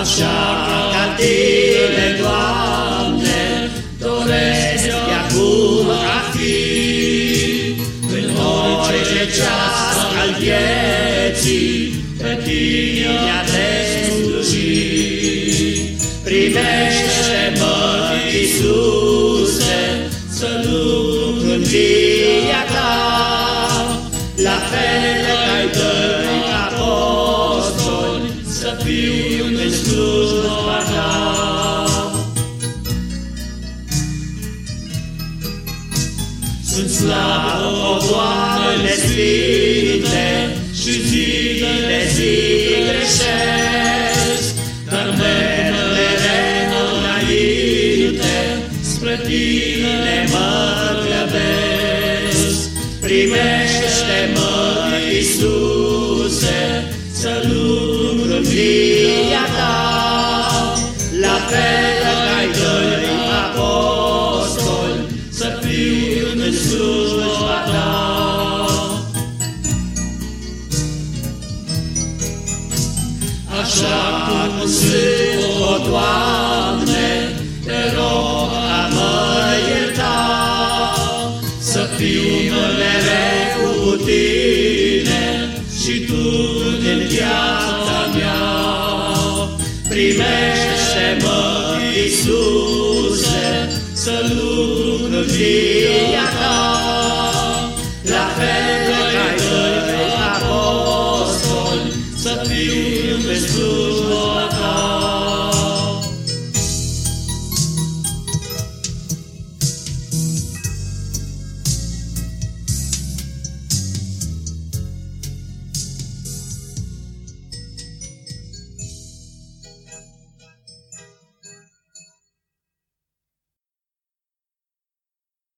Așa ca tine, Doamne, doresc de acum a fi, în orice ceas al vieții, pe tine a te sluji. Primește-mă, Iisuse, să lucru în Sunt slab, o Doamne Sfinte, și zi de zi greșesc, dar merg mereu înainte, spre Tine mă grăbesc. Primește-mă, în slujba Ta. Așa cum sunt, o Doamne, te rog a mă ierta, să fiu mereu cu Tine și Tu în viața mea. Primește-mă, Iisuse, să lucru în